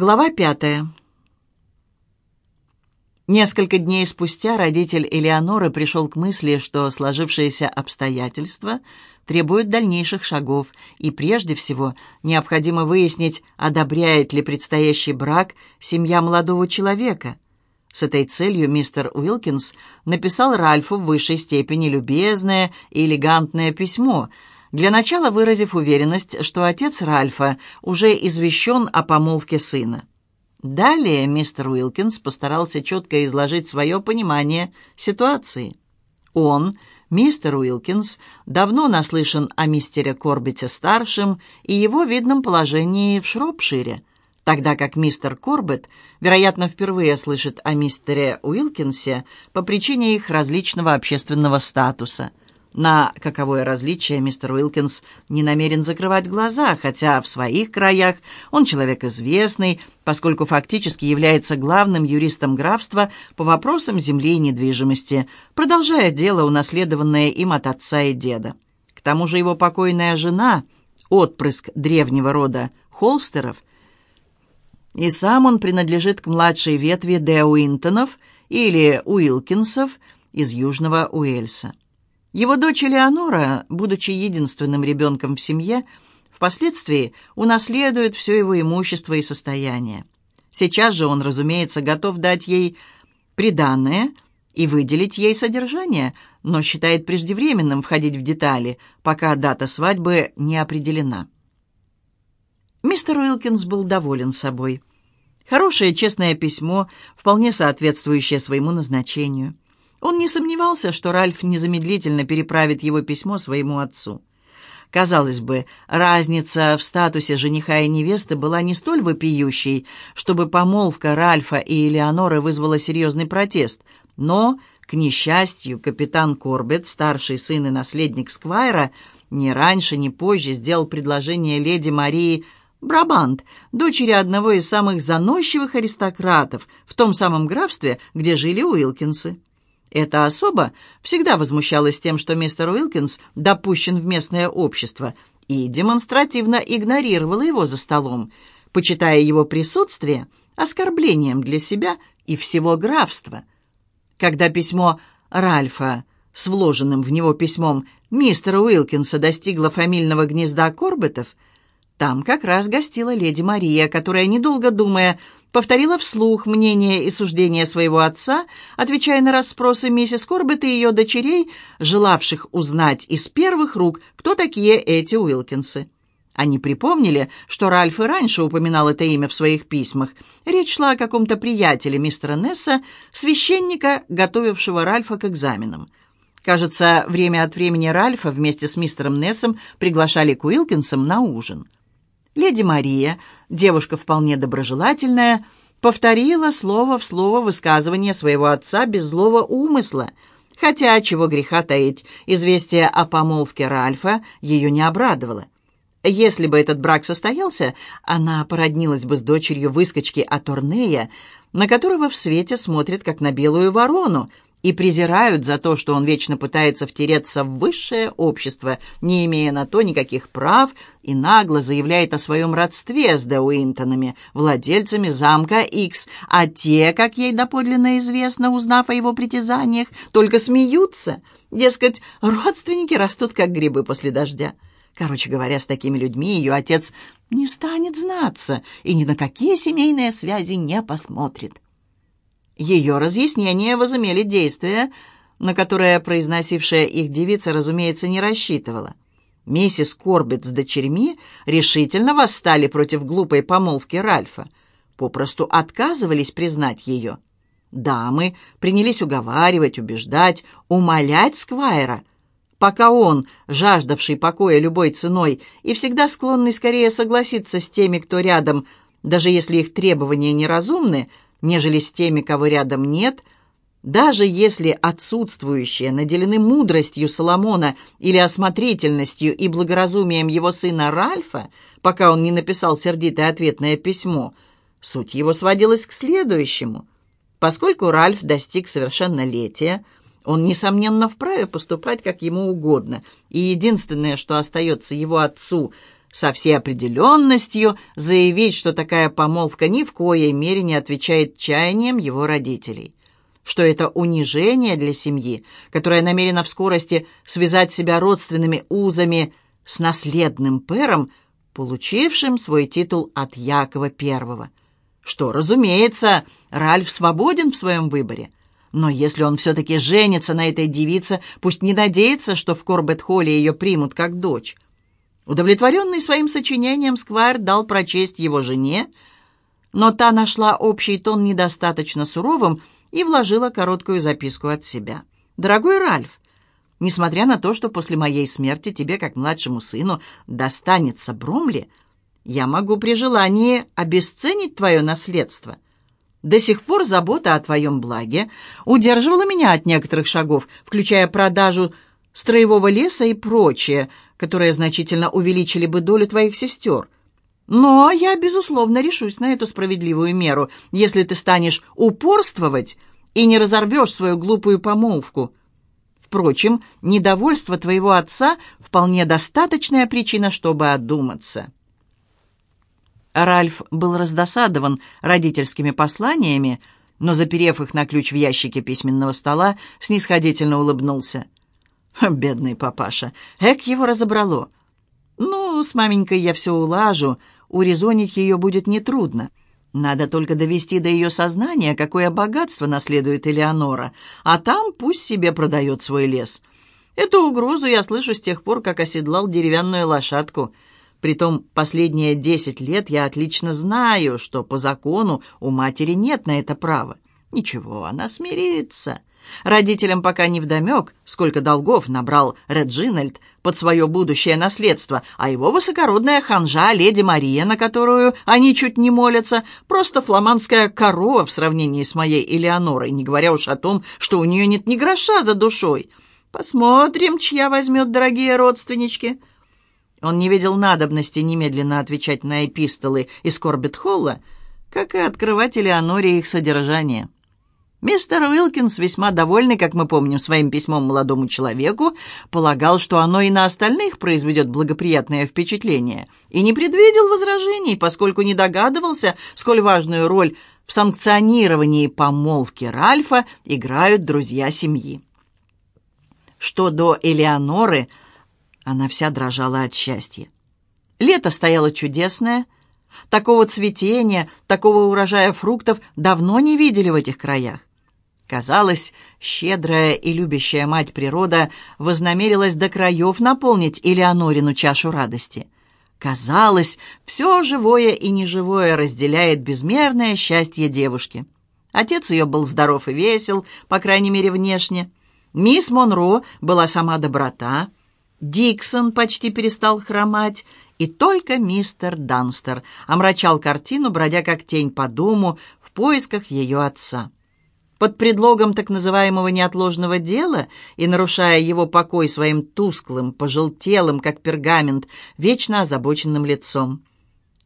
Глава пятая. Несколько дней спустя родитель Элеоноры пришел к мысли, что сложившиеся обстоятельства требуют дальнейших шагов, и прежде всего необходимо выяснить, одобряет ли предстоящий брак семья молодого человека. С этой целью мистер Уилкинс написал Ральфу в высшей степени любезное и элегантное письмо – для начала выразив уверенность, что отец Ральфа уже извещен о помолвке сына. Далее мистер Уилкинс постарался четко изложить свое понимание ситуации. Он, мистер Уилкинс, давно наслышан о мистере Корбете-старшем и его видном положении в Шропшире, тогда как мистер Корбет, вероятно, впервые слышит о мистере Уилкинсе по причине их различного общественного статуса – на каковое различие мистер Уилкинс не намерен закрывать глаза, хотя в своих краях он человек известный, поскольку фактически является главным юристом графства по вопросам земли и недвижимости, продолжая дело, унаследованное им от отца и деда. К тому же его покойная жена, отпрыск древнего рода Холстеров, и сам он принадлежит к младшей ветви Де Уинтонов или Уилкинсов из Южного Уэльса. Его дочь Элеонора, будучи единственным ребенком в семье, впоследствии унаследует все его имущество и состояние. Сейчас же он, разумеется, готов дать ей приданное и выделить ей содержание, но считает преждевременным входить в детали, пока дата свадьбы не определена. Мистер Уилкинс был доволен собой. Хорошее честное письмо, вполне соответствующее своему назначению – он не сомневался, что Ральф незамедлительно переправит его письмо своему отцу. Казалось бы, разница в статусе жениха и невесты была не столь вопиющей, чтобы помолвка Ральфа и Элеоноры вызвала серьезный протест, но, к несчастью, капитан Корбет, старший сын и наследник Сквайра, ни раньше, ни позже сделал предложение леди Марии Брабант, дочери одного из самых заносчивых аристократов в том самом графстве, где жили Уилкинсы. Эта особа всегда возмущалась тем, что мистер Уилкинс допущен в местное общество, и демонстративно игнорировала его за столом, почитая его присутствие оскорблением для себя и всего графства. Когда письмо Ральфа с вложенным в него письмом мистера Уилкинса достигло фамильного гнезда Корбетов, там как раз гостила леди Мария, которая, недолго думая, повторила вслух мнение и суждение своего отца, отвечая на расспросы миссис Корбет и ее дочерей, желавших узнать из первых рук, кто такие эти Уилкинсы. Они припомнили, что Ральф и раньше упоминал это имя в своих письмах. Речь шла о каком-то приятеле мистера Несса, священника, готовившего Ральфа к экзаменам. Кажется, время от времени Ральфа вместе с мистером Нессом приглашали к Уилкинсам на ужин. Леди Мария, девушка вполне доброжелательная, повторила слово в слово высказывание своего отца без злого умысла, хотя, чего греха таить, известие о помолвке Ральфа ее не обрадовало. Если бы этот брак состоялся, она породнилась бы с дочерью выскочки Аторнея, на которого в свете смотрит как на белую ворону, и презирают за то, что он вечно пытается втереться в высшее общество, не имея на то никаких прав, и нагло заявляет о своем родстве с Деуинтонами, владельцами замка Икс, а те, как ей доподлинно известно, узнав о его притязаниях, только смеются. Дескать, родственники растут, как грибы после дождя. Короче говоря, с такими людьми ее отец не станет знаться и ни на какие семейные связи не посмотрит. Ее разъяснения возымели действие, на которое произносившая их девица, разумеется, не рассчитывала. Миссис Корбет с дочерьми решительно восстали против глупой помолвки Ральфа, попросту отказывались признать ее. Дамы принялись уговаривать, убеждать, умолять Сквайра, пока он, жаждавший покоя любой ценой и всегда склонный скорее согласиться с теми, кто рядом, даже если их требования неразумны, нежели с теми, кого рядом нет, даже если отсутствующие наделены мудростью Соломона или осмотрительностью и благоразумием его сына Ральфа, пока он не написал сердитое ответное письмо, суть его сводилась к следующему. Поскольку Ральф достиг совершеннолетия, он, несомненно, вправе поступать как ему угодно, и единственное, что остается его отцу, со всей определенностью заявить, что такая помолвка ни в коей мере не отвечает чаяниям его родителей, что это унижение для семьи, которая намерена в скорости связать себя родственными узами с наследным пэром, получившим свой титул от Якова I. Что, разумеется, Ральф свободен в своем выборе. Но если он все-таки женится на этой девице, пусть не надеется, что в Корбет-Холле ее примут как дочь. Удовлетворенный своим сочинением, Сквайр дал прочесть его жене, но та нашла общий тон недостаточно суровым и вложила короткую записку от себя. «Дорогой Ральф, несмотря на то, что после моей смерти тебе, как младшему сыну, достанется Бромли, я могу при желании обесценить твое наследство». До сих пор забота о твоем благе удерживала меня от некоторых шагов, включая продажу строевого леса и прочее, которые значительно увеличили бы долю твоих сестер. Но я, безусловно, решусь на эту справедливую меру, если ты станешь упорствовать и не разорвешь свою глупую помолвку. Впрочем, недовольство твоего отца вполне достаточная причина, чтобы одуматься». Ральф был раздосадован родительскими посланиями, но, заперев их на ключ в ящике письменного стола, снисходительно улыбнулся. Бедный папаша. Эк его разобрало. Ну, с маменькой я все улажу. Урезонить ее будет нетрудно. Надо только довести до ее сознания, какое богатство наследует Элеонора, а там пусть себе продает свой лес. Эту угрозу я слышу с тех пор, как оседлал деревянную лошадку. Притом последние десять лет я отлично знаю, что по закону у матери нет на это права. Ничего, она смирится. Родителям пока не вдомек, сколько долгов набрал Реджинальд под свое будущее наследство, а его высокородная ханжа, леди Мария, на которую они чуть не молятся, просто фламандская корова в сравнении с моей Элеонорой, не говоря уж о том, что у нее нет ни гроша за душой. Посмотрим, чья возьмет дорогие родственнички». Он не видел надобности немедленно отвечать на эпистолы из Корбет-Холла, как и открывать Элеоноре их содержание. Мистер Уилкинс, весьма довольный, как мы помним, своим письмом молодому человеку, полагал, что оно и на остальных произведет благоприятное впечатление, и не предвидел возражений, поскольку не догадывался, сколь важную роль в санкционировании помолвки Ральфа играют друзья семьи. Что до Элеоноры, она вся дрожала от счастья. Лето стояло чудесное, такого цветения, такого урожая фруктов давно не видели в этих краях. Казалось, щедрая и любящая мать природа вознамерилась до краев наполнить Элеонорину чашу радости. Казалось, все живое и неживое разделяет безмерное счастье девушки. Отец ее был здоров и весел, по крайней мере, внешне. Мисс Монро была сама доброта. Диксон почти перестал хромать, и только мистер Данстер омрачал картину, бродя как тень по дому в поисках ее отца под предлогом так называемого неотложного дела и нарушая его покой своим тусклым, пожелтелым, как пергамент, вечно озабоченным лицом.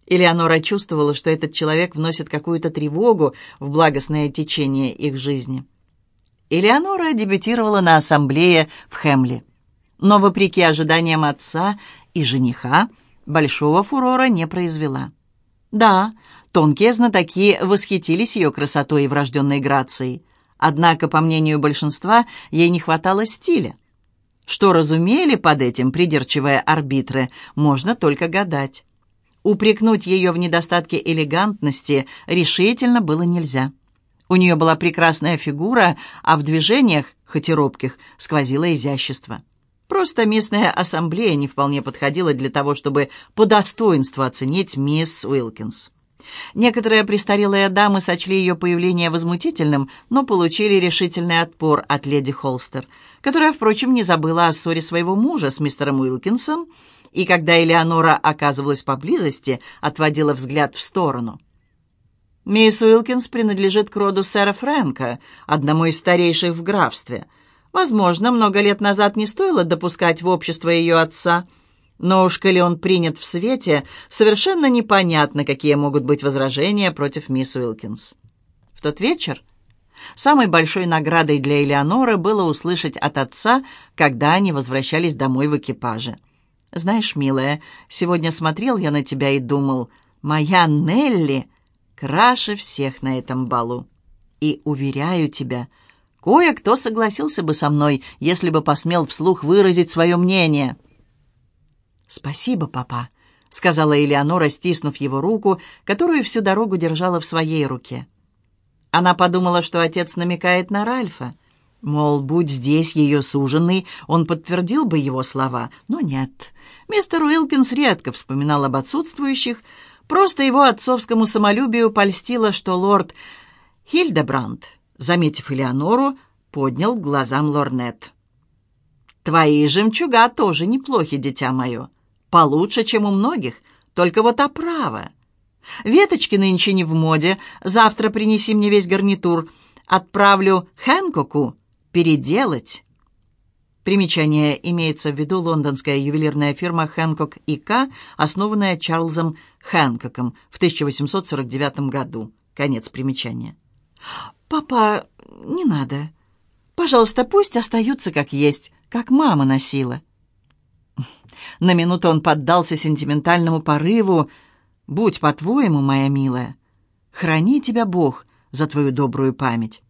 Элеонора чувствовала, что этот человек вносит какую-то тревогу в благостное течение их жизни. Элеонора дебютировала на ассамблее в Хемли. Но, вопреки ожиданиям отца и жениха, большого фурора не произвела. Да, Тонкие знатоки восхитились ее красотой и врожденной грацией. Однако, по мнению большинства, ей не хватало стиля. Что разумели под этим придирчивые арбитры, можно только гадать. Упрекнуть ее в недостатке элегантности решительно было нельзя. У нее была прекрасная фигура, а в движениях, хоть и робких, сквозило изящество. Просто местная ассамблея не вполне подходила для того, чтобы по достоинству оценить мисс Уилкинс. Некоторые престарелые дамы сочли ее появление возмутительным, но получили решительный отпор от леди Холстер, которая, впрочем, не забыла о ссоре своего мужа с мистером Уилкинсом, и когда Элеонора оказывалась поблизости, отводила взгляд в сторону. «Мисс Уилкинс принадлежит к роду сэра Фрэнка, одному из старейших в графстве. Возможно, много лет назад не стоило допускать в общество ее отца», но уж коли он принят в свете, совершенно непонятно, какие могут быть возражения против мисс Уилкинс. В тот вечер самой большой наградой для Элеоноры было услышать от отца, когда они возвращались домой в экипаже. Знаешь, милая, сегодня смотрел я на тебя и думал, моя Нелли краше всех на этом балу. И, уверяю тебя, кое-кто согласился бы со мной, если бы посмел вслух выразить свое мнение». «Спасибо, папа», — сказала Элеонора, стиснув его руку, которую всю дорогу держала в своей руке. Она подумала, что отец намекает на Ральфа. Мол, будь здесь ее суженый, он подтвердил бы его слова. Но нет. Мистер Уилкинс редко вспоминал об отсутствующих. Просто его отцовскому самолюбию польстило, что лорд Хильдебранд, заметив Элеонору, поднял глазам лорнет. «Твои жемчуга тоже неплохи, дитя мое. Получше, чем у многих, только вот оправа. Веточки нынче не в моде. Завтра принеси мне весь гарнитур. Отправлю Хэнкоку переделать». Примечание имеется в виду лондонская ювелирная фирма «Хэнкок и К», основанная Чарльзом Хэнкоком в 1849 году. Конец примечания. «Папа, не надо. Пожалуйста, пусть остаются как есть, как мама носила». На минуту он поддался сентиментальному порыву. «Будь по-твоему, моя милая, храни тебя Бог за твою добрую память».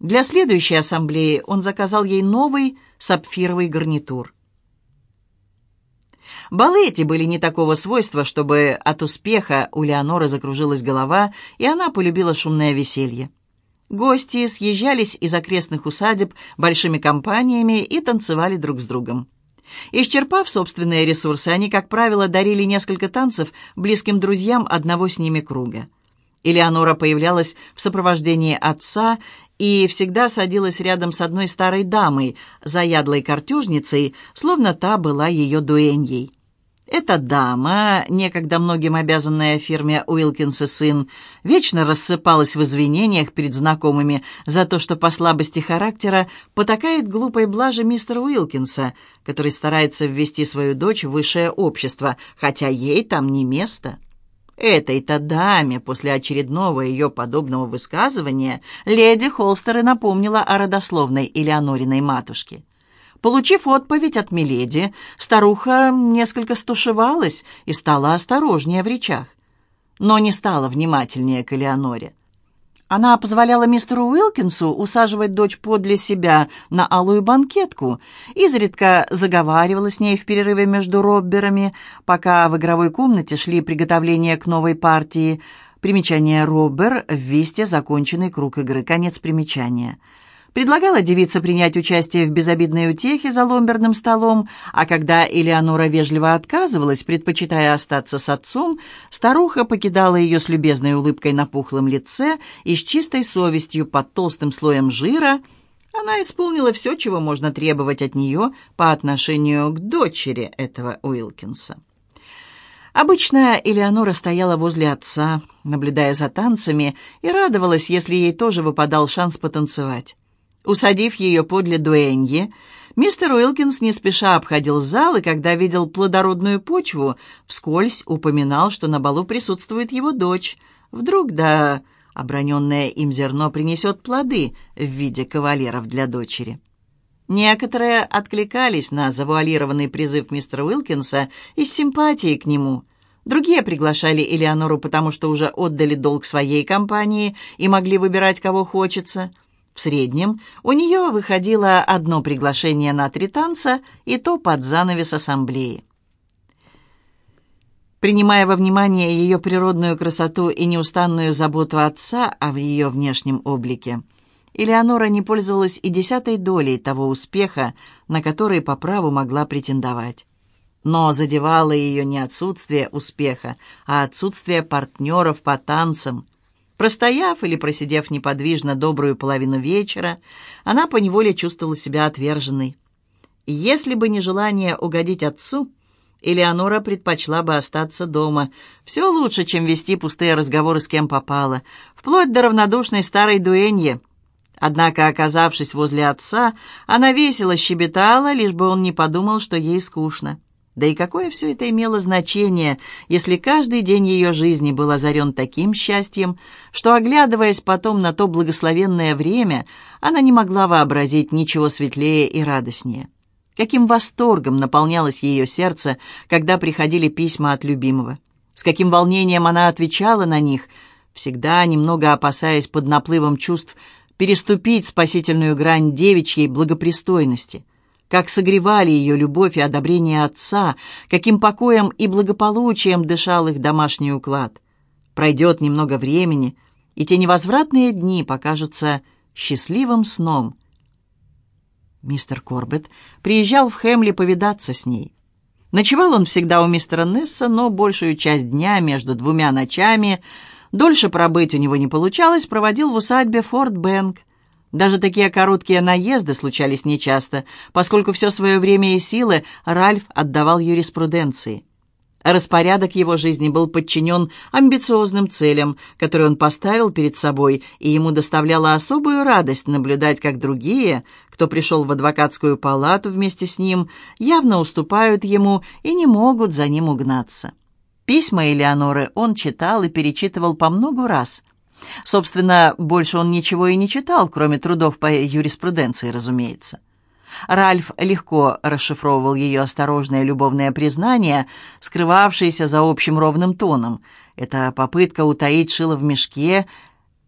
Для следующей ассамблеи он заказал ей новый сапфировый гарнитур. Балы эти были не такого свойства, чтобы от успеха у Леоноры закружилась голова, и она полюбила шумное веселье. Гости съезжались из окрестных усадеб большими компаниями и танцевали друг с другом. Исчерпав собственные ресурсы, они, как правило, дарили несколько танцев близким друзьям одного с ними круга. Элеонора появлялась в сопровождении отца и всегда садилась рядом с одной старой дамой, заядлой картежницей, словно та была ее дуэньей. Эта дама, некогда многим обязанная фирме Уилкинс и сын, вечно рассыпалась в извинениях перед знакомыми за то, что по слабости характера потакает глупой блаже мистера Уилкинса, который старается ввести свою дочь в высшее общество, хотя ей там не место. Этой-то даме после очередного ее подобного высказывания леди Холстер и напомнила о родословной Элеонориной матушке. Получив отповедь от Миледи, старуха несколько стушевалась и стала осторожнее в речах, но не стала внимательнее к Элеоноре. Она позволяла мистеру Уилкинсу усаживать дочь подле себя на алую банкетку, изредка заговаривала с ней в перерыве между робберами, пока в игровой комнате шли приготовления к новой партии. Примечание «роббер» — в весте законченный круг игры. Конец примечания — Предлагала девице принять участие в безобидной утехе за ломберным столом, а когда Элеонора вежливо отказывалась, предпочитая остаться с отцом, старуха покидала ее с любезной улыбкой на пухлом лице и с чистой совестью под толстым слоем жира. Она исполнила все, чего можно требовать от нее по отношению к дочери этого Уилкинса. Обычно Элеонора стояла возле отца, наблюдая за танцами, и радовалась, если ей тоже выпадал шанс потанцевать. Усадив ее подле дуэньи, мистер Уилкинс не спеша обходил зал, и когда видел плодородную почву, вскользь упоминал, что на балу присутствует его дочь. Вдруг, да, оброненное им зерно принесет плоды в виде кавалеров для дочери. Некоторые откликались на завуалированный призыв мистера Уилкинса из симпатии к нему. Другие приглашали Элеонору, потому что уже отдали долг своей компании и могли выбирать, кого хочется – в среднем у нее выходило одно приглашение на три танца, и то под занавес ассамблеи. Принимая во внимание ее природную красоту и неустанную заботу отца о ее внешнем облике, Элеонора не пользовалась и десятой долей того успеха, на который по праву могла претендовать. Но задевало ее не отсутствие успеха, а отсутствие партнеров по танцам – Простояв или просидев неподвижно добрую половину вечера, она поневоле чувствовала себя отверженной. Если бы не желание угодить отцу, Элеонора предпочла бы остаться дома. Все лучше, чем вести пустые разговоры с кем попало, вплоть до равнодушной старой дуэньи. Однако, оказавшись возле отца, она весело щебетала, лишь бы он не подумал, что ей скучно. Да и какое все это имело значение, если каждый день ее жизни был озарен таким счастьем, что, оглядываясь потом на то благословенное время, она не могла вообразить ничего светлее и радостнее. Каким восторгом наполнялось ее сердце, когда приходили письма от любимого. С каким волнением она отвечала на них, всегда немного опасаясь под наплывом чувств переступить спасительную грань девичьей благопристойности. Как согревали ее любовь и одобрение отца, каким покоем и благополучием дышал их домашний уклад. Пройдет немного времени, и те невозвратные дни покажутся счастливым сном. Мистер Корбетт приезжал в Хемли повидаться с ней. Ночевал он всегда у мистера Несса, но большую часть дня между двумя ночами, дольше пробыть у него не получалось, проводил в усадьбе Форт Бэнк. Даже такие короткие наезды случались нечасто, поскольку все свое время и силы Ральф отдавал юриспруденции. Распорядок его жизни был подчинен амбициозным целям, которые он поставил перед собой, и ему доставляло особую радость наблюдать, как другие, кто пришел в адвокатскую палату вместе с ним, явно уступают ему и не могут за ним угнаться. Письма Элеоноры он читал и перечитывал по многу раз. Собственно, больше он ничего и не читал, кроме трудов по юриспруденции, разумеется. Ральф легко расшифровывал ее осторожное любовное признание, скрывавшееся за общим ровным тоном. Эта попытка утаить шило в мешке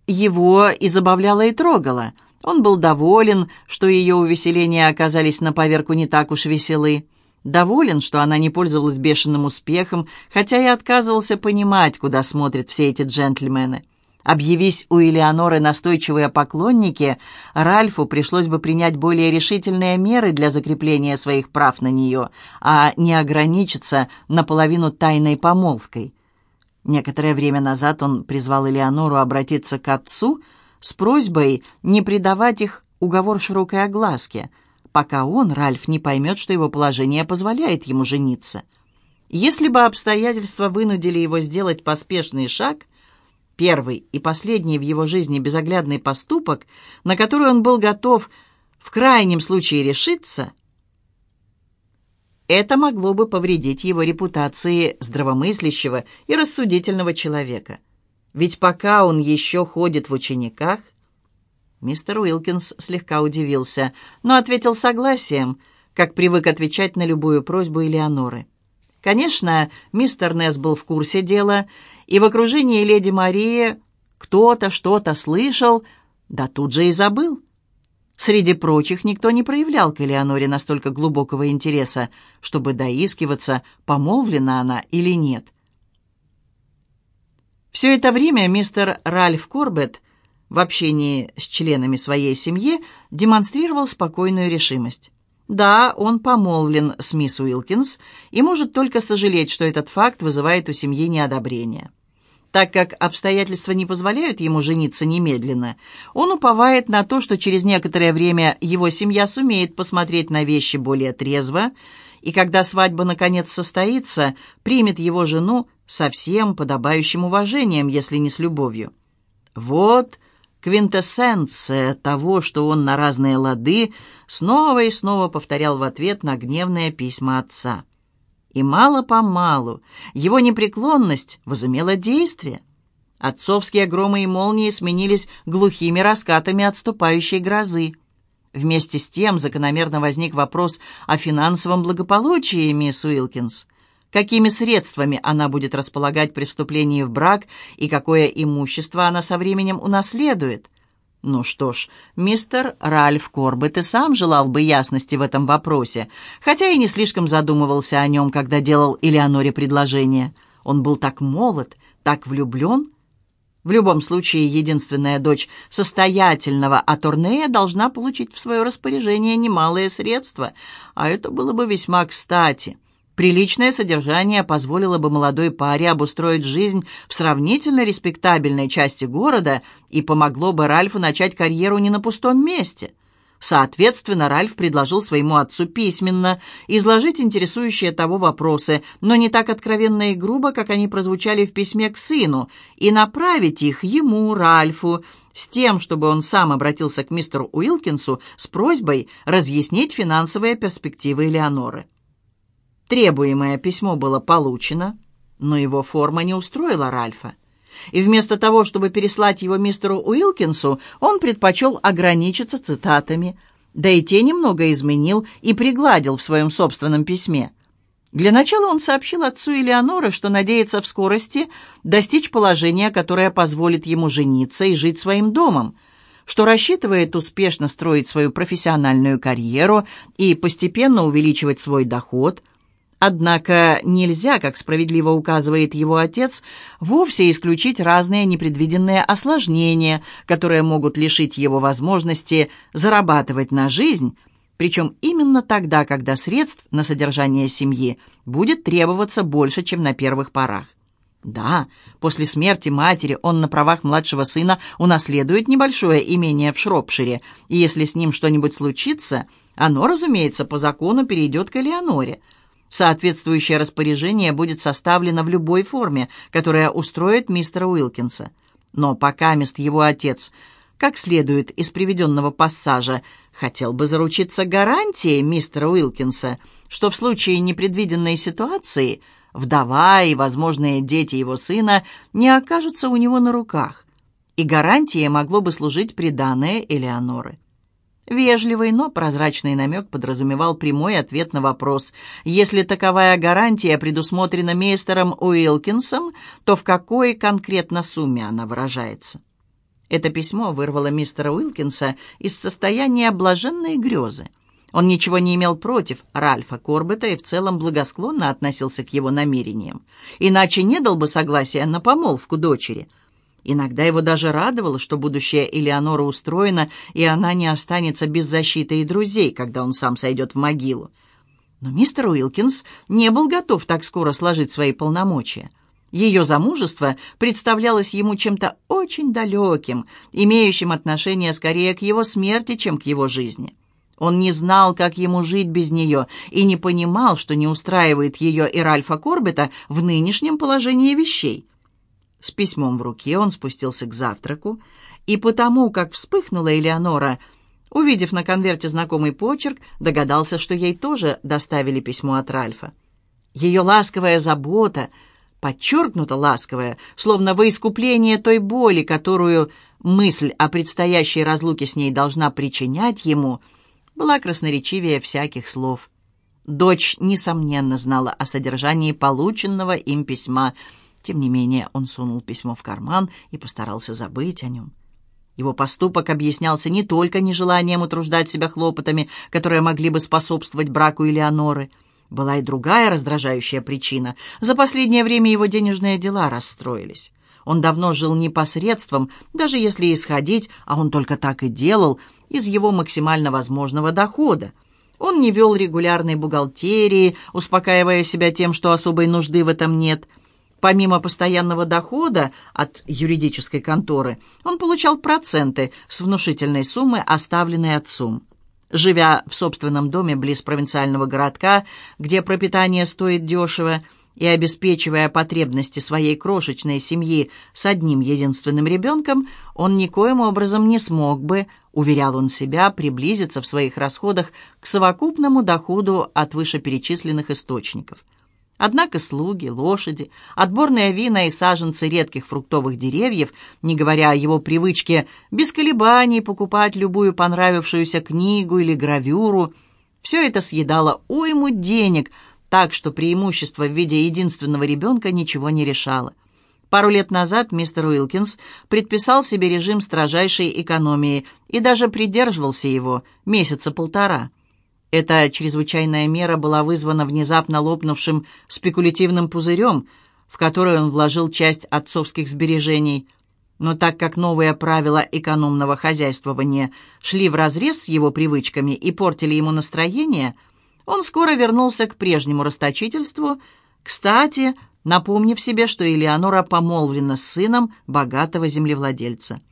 его и забавляла, и трогала. Он был доволен, что ее увеселения оказались на поверку не так уж веселы. Доволен, что она не пользовалась бешеным успехом, хотя и отказывался понимать, куда смотрят все эти джентльмены. Объявись у Элеоноры настойчивые поклонники, Ральфу пришлось бы принять более решительные меры для закрепления своих прав на нее, а не ограничиться наполовину тайной помолвкой. Некоторое время назад он призвал Элеонору обратиться к отцу с просьбой не придавать их уговор широкой огласке, пока он, Ральф, не поймет, что его положение позволяет ему жениться. Если бы обстоятельства вынудили его сделать поспешный шаг – первый и последний в его жизни безоглядный поступок, на который он был готов в крайнем случае решиться, это могло бы повредить его репутации здравомыслящего и рассудительного человека. Ведь пока он еще ходит в учениках, мистер Уилкинс слегка удивился, но ответил согласием, как привык отвечать на любую просьбу Элеоноры. Конечно, мистер Несс был в курсе дела и в окружении леди Марии кто-то что-то слышал, да тут же и забыл. Среди прочих никто не проявлял к Элеоноре настолько глубокого интереса, чтобы доискиваться, помолвлена она или нет. Все это время мистер Ральф Корбетт в общении с членами своей семьи демонстрировал спокойную решимость. Да, он помолвлен с мисс Уилкинс и может только сожалеть, что этот факт вызывает у семьи неодобрение. Так как обстоятельства не позволяют ему жениться немедленно, он уповает на то, что через некоторое время его семья сумеет посмотреть на вещи более трезво, и когда свадьба наконец состоится, примет его жену со всем подобающим уважением, если не с любовью. Вот квинтэссенция того, что он на разные лады снова и снова повторял в ответ на гневные письма отца. И мало-помалу его непреклонность возымела действие. Отцовские громы и молнии сменились глухими раскатами отступающей грозы. Вместе с тем закономерно возник вопрос о финансовом благополучии мисс Уилкинс. Какими средствами она будет располагать при вступлении в брак и какое имущество она со временем унаследует – ну что ж, мистер Ральф Корбет и сам желал бы ясности в этом вопросе, хотя и не слишком задумывался о нем, когда делал Элеоноре предложение. Он был так молод, так влюблен. В любом случае, единственная дочь состоятельного Аторнея должна получить в свое распоряжение немалые средства, а это было бы весьма кстати. Приличное содержание позволило бы молодой паре обустроить жизнь в сравнительно респектабельной части города и помогло бы Ральфу начать карьеру не на пустом месте. Соответственно, Ральф предложил своему отцу письменно изложить интересующие того вопросы, но не так откровенно и грубо, как они прозвучали в письме к сыну, и направить их ему, Ральфу, с тем, чтобы он сам обратился к мистеру Уилкинсу с просьбой разъяснить финансовые перспективы Элеоноры. Требуемое письмо было получено, но его форма не устроила Ральфа. И вместо того, чтобы переслать его мистеру Уилкинсу, он предпочел ограничиться цитатами. да и те немного изменил и пригладил в своем собственном письме. Для начала он сообщил отцу Элеоноры, что надеется в скорости достичь положения, которое позволит ему жениться и жить своим домом, что рассчитывает успешно строить свою профессиональную карьеру и постепенно увеличивать свой доход. Однако нельзя, как справедливо указывает его отец, вовсе исключить разные непредвиденные осложнения, которые могут лишить его возможности зарабатывать на жизнь, причем именно тогда, когда средств на содержание семьи будет требоваться больше, чем на первых порах. Да, после смерти матери он на правах младшего сына унаследует небольшое имение в Шропшире, и если с ним что-нибудь случится, оно, разумеется, по закону перейдет к Элеоноре. Соответствующее распоряжение будет составлено в любой форме, которая устроит мистера Уилкинса. Но пока мест его отец, как следует из приведенного пассажа, хотел бы заручиться гарантией мистера Уилкинса, что в случае непредвиденной ситуации вдова и возможные дети его сына не окажутся у него на руках, и гарантией могло бы служить приданное Элеоноры. Вежливый, но прозрачный намек подразумевал прямой ответ на вопрос. Если таковая гарантия предусмотрена мистером Уилкинсом, то в какой конкретно сумме она выражается? Это письмо вырвало мистера Уилкинса из состояния блаженной грезы. Он ничего не имел против Ральфа Корбета и в целом благосклонно относился к его намерениям. Иначе не дал бы согласия на помолвку дочери. Иногда его даже радовало, что будущее Элеонора устроено, и она не останется без защиты и друзей, когда он сам сойдет в могилу. Но мистер Уилкинс не был готов так скоро сложить свои полномочия. Ее замужество представлялось ему чем-то очень далеким, имеющим отношение скорее к его смерти, чем к его жизни. Он не знал, как ему жить без нее, и не понимал, что не устраивает ее и Ральфа Корбета в нынешнем положении вещей. С письмом в руке он спустился к завтраку, и потому, как вспыхнула Элеонора, увидев на конверте знакомый почерк, догадался, что ей тоже доставили письмо от Ральфа. Ее ласковая забота — подчеркнуто ласковая, словно во искупление той боли, которую мысль о предстоящей разлуке с ней должна причинять ему, была красноречивее всяких слов. Дочь, несомненно, знала о содержании полученного им письма. Тем не менее, он сунул письмо в карман и постарался забыть о нем. Его поступок объяснялся не только нежеланием утруждать себя хлопотами, которые могли бы способствовать браку Элеоноры — была и другая раздражающая причина. За последнее время его денежные дела расстроились. Он давно жил непосредством, даже если исходить, а он только так и делал, из его максимально возможного дохода. Он не вел регулярной бухгалтерии, успокаивая себя тем, что особой нужды в этом нет. Помимо постоянного дохода от юридической конторы, он получал проценты с внушительной суммы, оставленной отцом. Живя в собственном доме близ провинциального городка, где пропитание стоит дешево, и обеспечивая потребности своей крошечной семьи с одним единственным ребенком, он никоим образом не смог бы, уверял он себя, приблизиться в своих расходах к совокупному доходу от вышеперечисленных источников – Однако слуги, лошади, отборные вина и саженцы редких фруктовых деревьев, не говоря о его привычке без колебаний покупать любую понравившуюся книгу или гравюру, все это съедало уйму денег, так что преимущество в виде единственного ребенка ничего не решало. Пару лет назад мистер Уилкинс предписал себе режим строжайшей экономии и даже придерживался его месяца полтора – эта чрезвычайная мера была вызвана внезапно лопнувшим спекулятивным пузырем, в который он вложил часть отцовских сбережений. Но так как новые правила экономного хозяйствования шли вразрез с его привычками и портили ему настроение, он скоро вернулся к прежнему расточительству, кстати, напомнив себе, что Элеонора помолвлена с сыном богатого землевладельца.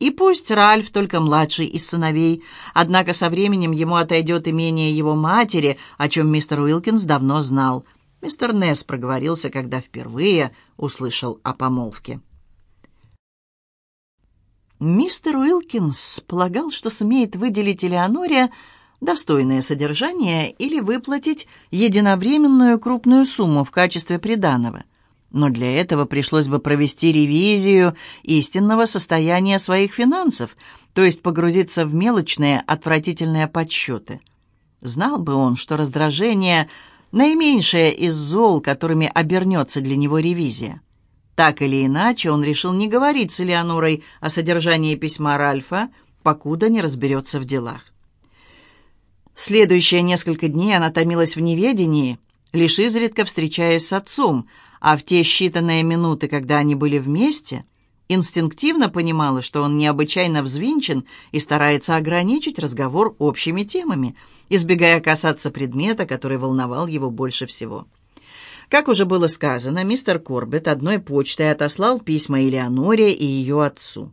И пусть Ральф только младший из сыновей, однако со временем ему отойдет имение его матери, о чем мистер Уилкинс давно знал. Мистер Несс проговорился, когда впервые услышал о помолвке. Мистер Уилкинс полагал, что сумеет выделить Элеоноре достойное содержание или выплатить единовременную крупную сумму в качестве приданого. Но для этого пришлось бы провести ревизию истинного состояния своих финансов, то есть погрузиться в мелочные, отвратительные подсчеты. Знал бы он, что раздражение – наименьшее из зол, которыми обернется для него ревизия. Так или иначе, он решил не говорить с Элеонорой о содержании письма Ральфа, покуда не разберется в делах. Следующие несколько дней она томилась в неведении, лишь изредка встречаясь с отцом, а в те считанные минуты, когда они были вместе, инстинктивно понимала, что он необычайно взвинчен и старается ограничить разговор общими темами, избегая касаться предмета, который волновал его больше всего. Как уже было сказано, мистер Корбет одной почтой отослал письма Элеоноре и ее отцу.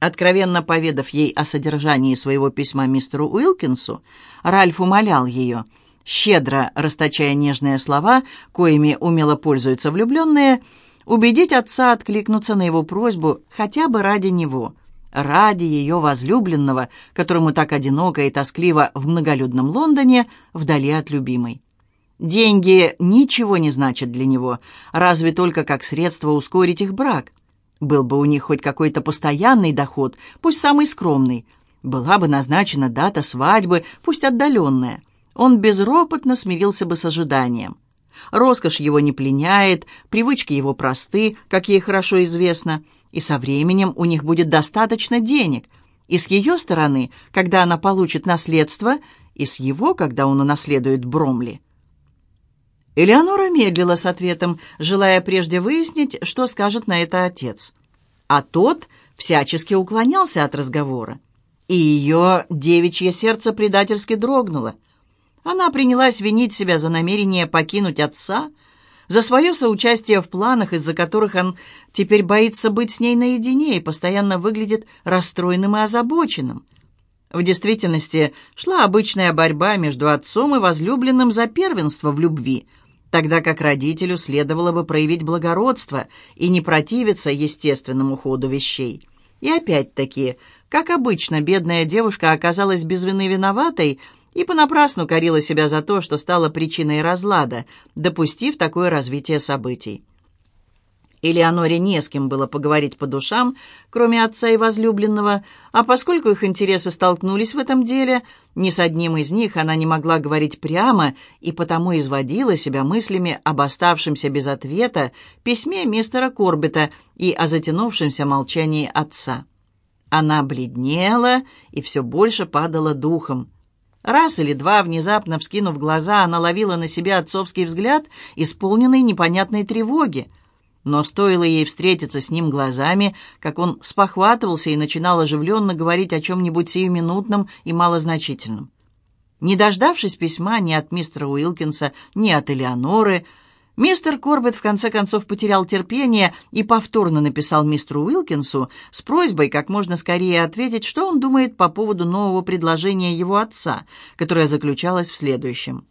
Откровенно поведав ей о содержании своего письма мистеру Уилкинсу, Ральф умолял ее, щедро расточая нежные слова, коими умело пользуются влюбленные, убедить отца откликнуться на его просьбу хотя бы ради него, ради ее возлюбленного, которому так одиноко и тоскливо в многолюдном Лондоне, вдали от любимой. Деньги ничего не значат для него, разве только как средство ускорить их брак. Был бы у них хоть какой-то постоянный доход, пусть самый скромный. Была бы назначена дата свадьбы, пусть отдаленная. Он безропотно смирился бы с ожиданием. Роскошь его не пленяет, привычки его просты, как ей хорошо известно, и со временем у них будет достаточно денег. И с ее стороны, когда она получит наследство, и с его, когда он унаследует Бромли. Элеонора медлила с ответом, желая прежде выяснить, что скажет на это отец. А тот всячески уклонялся от разговора. И ее девичье сердце предательски дрогнуло – она принялась винить себя за намерение покинуть отца, за свое соучастие в планах, из-за которых он теперь боится быть с ней наедине и постоянно выглядит расстроенным и озабоченным. В действительности шла обычная борьба между отцом и возлюбленным за первенство в любви, тогда как родителю следовало бы проявить благородство и не противиться естественному ходу вещей. И опять-таки, как обычно, бедная девушка оказалась без вины виноватой – и понапрасну корила себя за то, что стала причиной разлада, допустив такое развитие событий. Элеоноре не с кем было поговорить по душам, кроме отца и возлюбленного, а поскольку их интересы столкнулись в этом деле, ни с одним из них она не могла говорить прямо и потому изводила себя мыслями об оставшемся без ответа письме мистера Корбета и о затянувшемся молчании отца. Она бледнела и все больше падала духом. Раз или два, внезапно вскинув глаза, она ловила на себя отцовский взгляд, исполненный непонятной тревоги. Но стоило ей встретиться с ним глазами, как он спохватывался и начинал оживленно говорить о чем-нибудь сиюминутном и малозначительном. Не дождавшись письма ни от мистера Уилкинса, ни от Элеоноры, Мистер Корбет в конце концов потерял терпение и повторно написал мистеру Уилкинсу с просьбой как можно скорее ответить, что он думает по поводу нового предложения его отца, которое заключалось в следующем.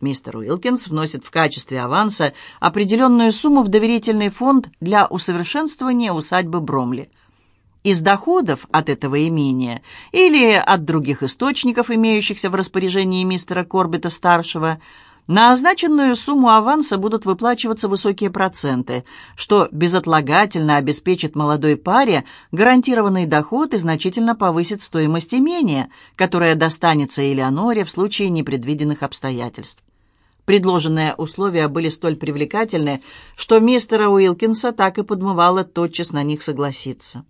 Мистер Уилкинс вносит в качестве аванса определенную сумму в доверительный фонд для усовершенствования усадьбы Бромли. Из доходов от этого имения или от других источников, имеющихся в распоряжении мистера Корбета-старшего – на означенную сумму аванса будут выплачиваться высокие проценты, что безотлагательно обеспечит молодой паре гарантированный доход и значительно повысит стоимость имения, которая достанется Элеоноре в случае непредвиденных обстоятельств. Предложенные условия были столь привлекательны, что мистера Уилкинса так и подмывало тотчас на них согласиться.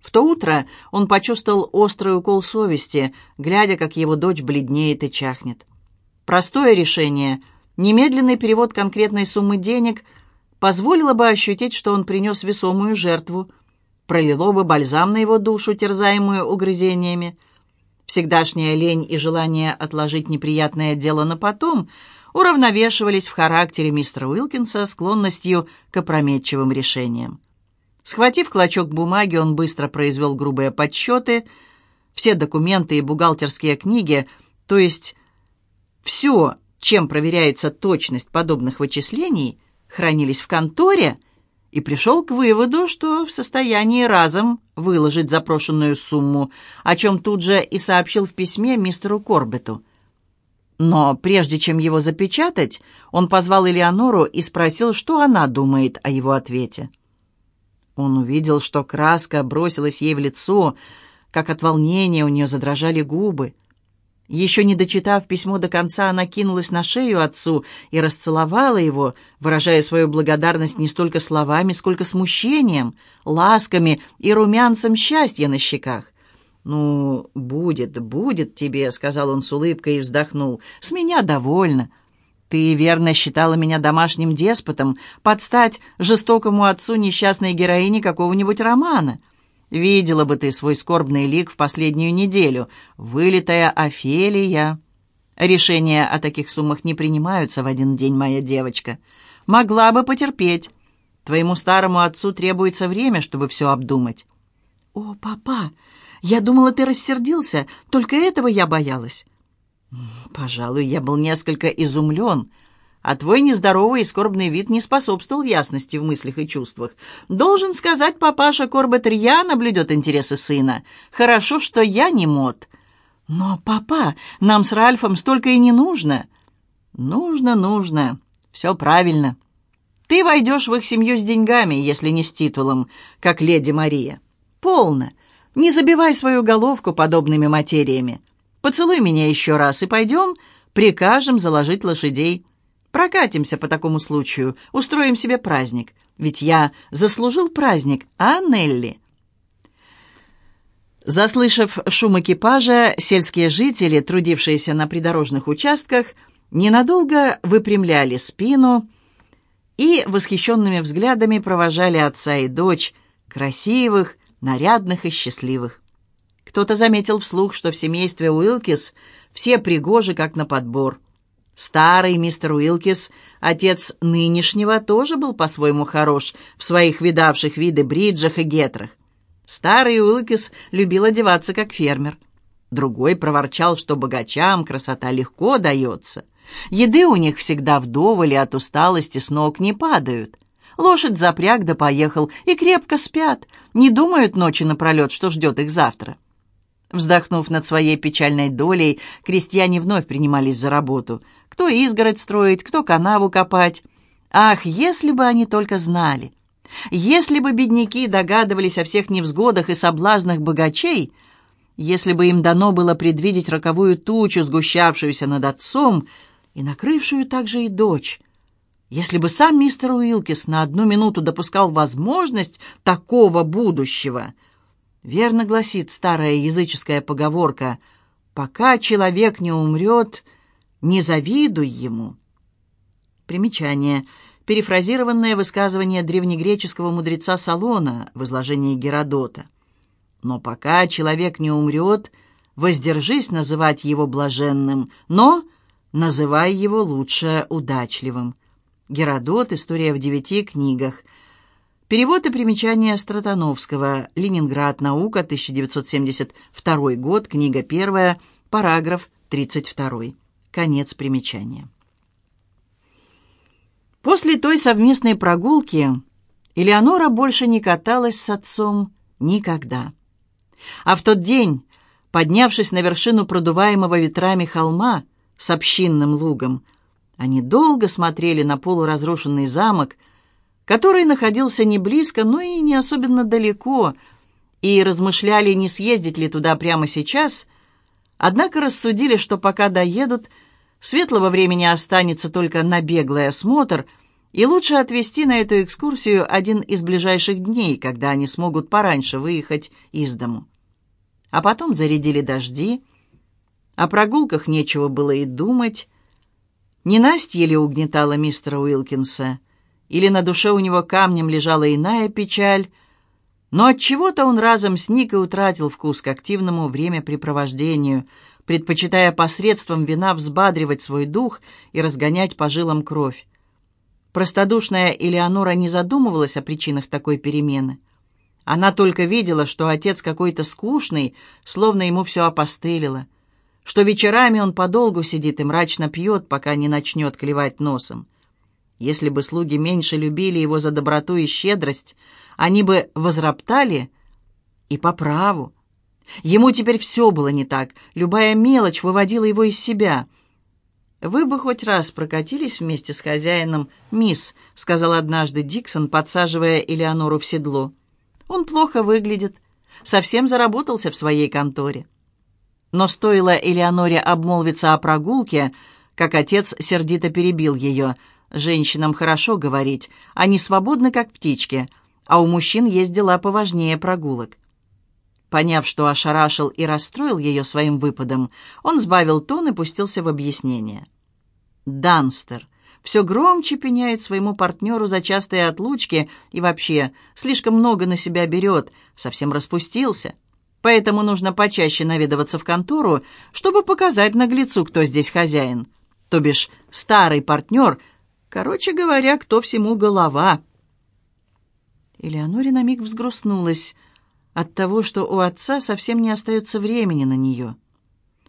В то утро он почувствовал острый укол совести, глядя, как его дочь бледнеет и чахнет. Простое решение, немедленный перевод конкретной суммы денег, позволило бы ощутить, что он принес весомую жертву, пролило бы бальзам на его душу, терзаемую угрызениями. Всегдашняя лень и желание отложить неприятное дело на потом уравновешивались в характере мистера Уилкинса склонностью к опрометчивым решениям. Схватив клочок бумаги, он быстро произвел грубые подсчеты. Все документы и бухгалтерские книги, то есть все, чем проверяется точность подобных вычислений, хранились в конторе, и пришел к выводу, что в состоянии разом выложить запрошенную сумму, о чем тут же и сообщил в письме мистеру Корбету. Но прежде чем его запечатать, он позвал Элеонору и спросил, что она думает о его ответе. Он увидел, что краска бросилась ей в лицо, как от волнения у нее задрожали губы. Еще не дочитав письмо до конца, она кинулась на шею отцу и расцеловала его, выражая свою благодарность не столько словами, сколько смущением, ласками и румянцем счастья на щеках. «Ну, будет, будет тебе», — сказал он с улыбкой и вздохнул. «С меня довольно. Ты верно считала меня домашним деспотом, подстать жестокому отцу несчастной героини какого-нибудь романа». Видела бы ты свой скорбный лик в последнюю неделю. Вылитая Офелия. Решения о таких суммах не принимаются в один день, моя девочка. Могла бы потерпеть. Твоему старому отцу требуется время, чтобы все обдумать. О, папа, я думала, ты рассердился. Только этого я боялась. Пожалуй, я был несколько изумлен а твой нездоровый и скорбный вид не способствовал ясности в мыслях и чувствах. Должен сказать, папаша Корбет рьяно блюдет интересы сына. Хорошо, что я не мод. Но, папа, нам с Ральфом столько и не нужно. Нужно, нужно. Все правильно. Ты войдешь в их семью с деньгами, если не с титулом, как леди Мария. Полно. Не забивай свою головку подобными материями. Поцелуй меня еще раз и пойдем, прикажем заложить лошадей. Прокатимся по такому случаю, устроим себе праздник. Ведь я заслужил праздник, а, Нелли?» Заслышав шум экипажа, сельские жители, трудившиеся на придорожных участках, ненадолго выпрямляли спину и восхищенными взглядами провожали отца и дочь, красивых, нарядных и счастливых. Кто-то заметил вслух, что в семействе Уилкис все пригожи, как на подбор. Старый мистер Уилкис, отец нынешнего, тоже был по-своему хорош в своих видавших виды бриджах и гетрах. Старый Уилкис любил одеваться как фермер. Другой проворчал, что богачам красота легко дается. Еды у них всегда вдоволь и от усталости с ног не падают. Лошадь запряг да поехал, и крепко спят, не думают ночи напролет, что ждет их завтра. Вздохнув над своей печальной долей, крестьяне вновь принимались за работу. Кто изгородь строить, кто канаву копать. Ах, если бы они только знали! Если бы бедняки догадывались о всех невзгодах и соблазнах богачей, если бы им дано было предвидеть роковую тучу, сгущавшуюся над отцом и накрывшую также и дочь, если бы сам мистер Уилкис на одну минуту допускал возможность такого будущего — Верно гласит старая языческая поговорка «Пока человек не умрет, не завидуй ему». Примечание. Перефразированное высказывание древнегреческого мудреца Салона в изложении Геродота. «Но пока человек не умрет, воздержись называть его блаженным, но называй его лучше удачливым». Геродот. История в девяти книгах. Перевод и примечание Стратановского. Ленинград. Наука. 1972 год. Книга первая. Параграф 32. Конец примечания. После той совместной прогулки Элеонора больше не каталась с отцом никогда. А в тот день, поднявшись на вершину продуваемого ветрами холма с общинным лугом, они долго смотрели на полуразрушенный замок, который находился не близко, но и не особенно далеко, и размышляли, не съездить ли туда прямо сейчас, однако рассудили, что пока доедут, светлого времени останется только на беглый осмотр, и лучше отвезти на эту экскурсию один из ближайших дней, когда они смогут пораньше выехать из дому. А потом зарядили дожди, о прогулках нечего было и думать. Не Настя ли угнетала мистера Уилкинса, или на душе у него камнем лежала иная печаль, но от чего то он разом сник и утратил вкус к активному времяпрепровождению, предпочитая посредством вина взбадривать свой дух и разгонять по жилам кровь. Простодушная Элеонора не задумывалась о причинах такой перемены. Она только видела, что отец какой-то скучный, словно ему все опостылило, что вечерами он подолгу сидит и мрачно пьет, пока не начнет клевать носом. Если бы слуги меньше любили его за доброту и щедрость, они бы возроптали и по праву. Ему теперь все было не так, любая мелочь выводила его из себя. «Вы бы хоть раз прокатились вместе с хозяином, мисс», — сказал однажды Диксон, подсаживая Элеонору в седло. «Он плохо выглядит, совсем заработался в своей конторе». Но стоило Элеоноре обмолвиться о прогулке, как отец сердито перебил ее. «Женщинам хорошо говорить, они свободны, как птички, а у мужчин есть дела поважнее прогулок». Поняв, что ошарашил и расстроил ее своим выпадом, он сбавил тон и пустился в объяснение. Данстер все громче пеняет своему партнеру за частые отлучки и вообще слишком много на себя берет, совсем распустился. Поэтому нужно почаще наведываться в контору, чтобы показать наглецу, кто здесь хозяин. То бишь старый партнер, короче говоря, кто всему голова. Элеоноре на миг взгрустнулась от того, что у отца совсем не остается времени на нее.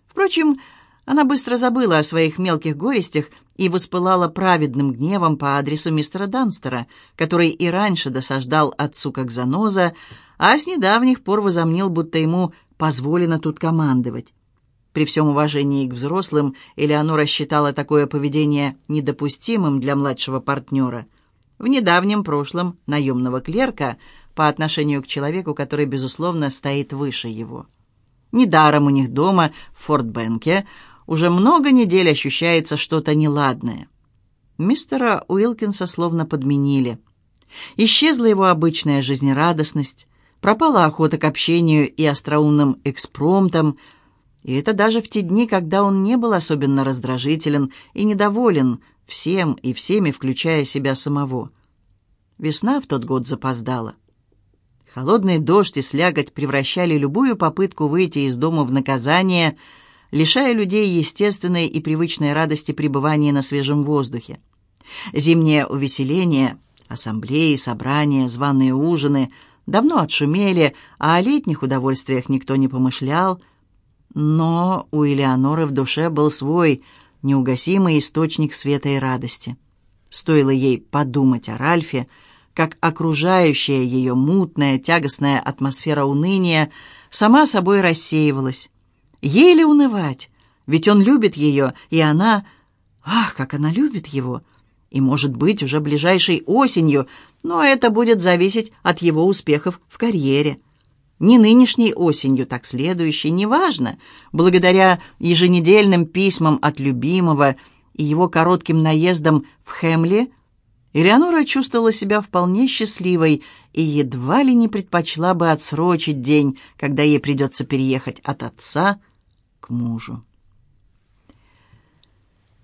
Впрочем, она быстро забыла о своих мелких горестях и воспылала праведным гневом по адресу мистера Данстера, который и раньше досаждал отцу как заноза, а с недавних пор возомнил, будто ему позволено тут командовать. При всем уважении к взрослым Элеонора считала такое поведение недопустимым для младшего партнера. В недавнем прошлом наемного клерка по отношению к человеку, который, безусловно, стоит выше его. Недаром у них дома, в Форт-Бенке, уже много недель ощущается что-то неладное. Мистера Уилкинса словно подменили. Исчезла его обычная жизнерадостность, пропала охота к общению и остроумным экспромтам, и это даже в те дни, когда он не был особенно раздражителен и недоволен всем и всеми, включая себя самого. Весна в тот год запоздала. Холодный дождь и слякоть превращали любую попытку выйти из дома в наказание – лишая людей естественной и привычной радости пребывания на свежем воздухе. Зимнее увеселение, ассамблеи, собрания, званые ужины давно отшумели, а о летних удовольствиях никто не помышлял. Но у Элеоноры в душе был свой неугасимый источник света и радости. Стоило ей подумать о Ральфе, как окружающая ее мутная, тягостная атмосфера уныния сама собой рассеивалась, Ей ли унывать? Ведь он любит ее, и она... Ах, как она любит его! И, может быть, уже ближайшей осенью, но это будет зависеть от его успехов в карьере. Не нынешней осенью, так следующей, неважно. Благодаря еженедельным письмам от любимого и его коротким наездам в Хемли, Элеонора чувствовала себя вполне счастливой и едва ли не предпочла бы отсрочить день, когда ей придется переехать от отца к мужу.